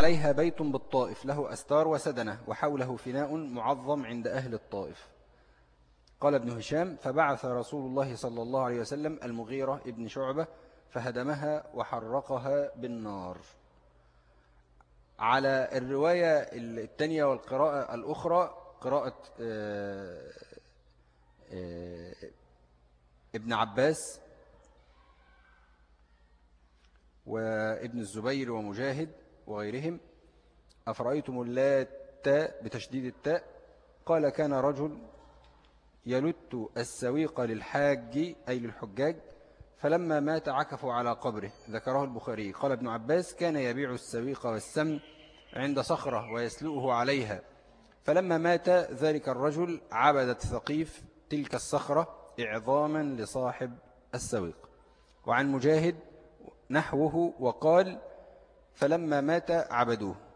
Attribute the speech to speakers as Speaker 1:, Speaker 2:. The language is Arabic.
Speaker 1: عليها بيت بالطائف له أستار وسدنة وحوله فناء معظم عند أهل الطائف. قال ابن هشام فبعث رسول الله صلى الله عليه وسلم المغيرة ابن شعبة فهدمها وحرقها بالنار. على الرواية الثانية والقراءة الأخرى قراءة آه، آه، ابن عباس وابن الزبير ومجاهد وغيرهم أفرأيتم اللات بتشديد التاء؟ قال كان رجل يلت السويق للحاج أي للحجاج فلما مات عكفوا على قبره. ذكره البخاري. قال ابن عباس كان يبيع السويق والسمن عند صخرة ويسلؤه عليها. فلما مات ذلك الرجل عبدت ثقيف تلك الصخرة إعظاما لصاحب السويق. وعن مجاهد نحوه وقال فلما مات عبدوه.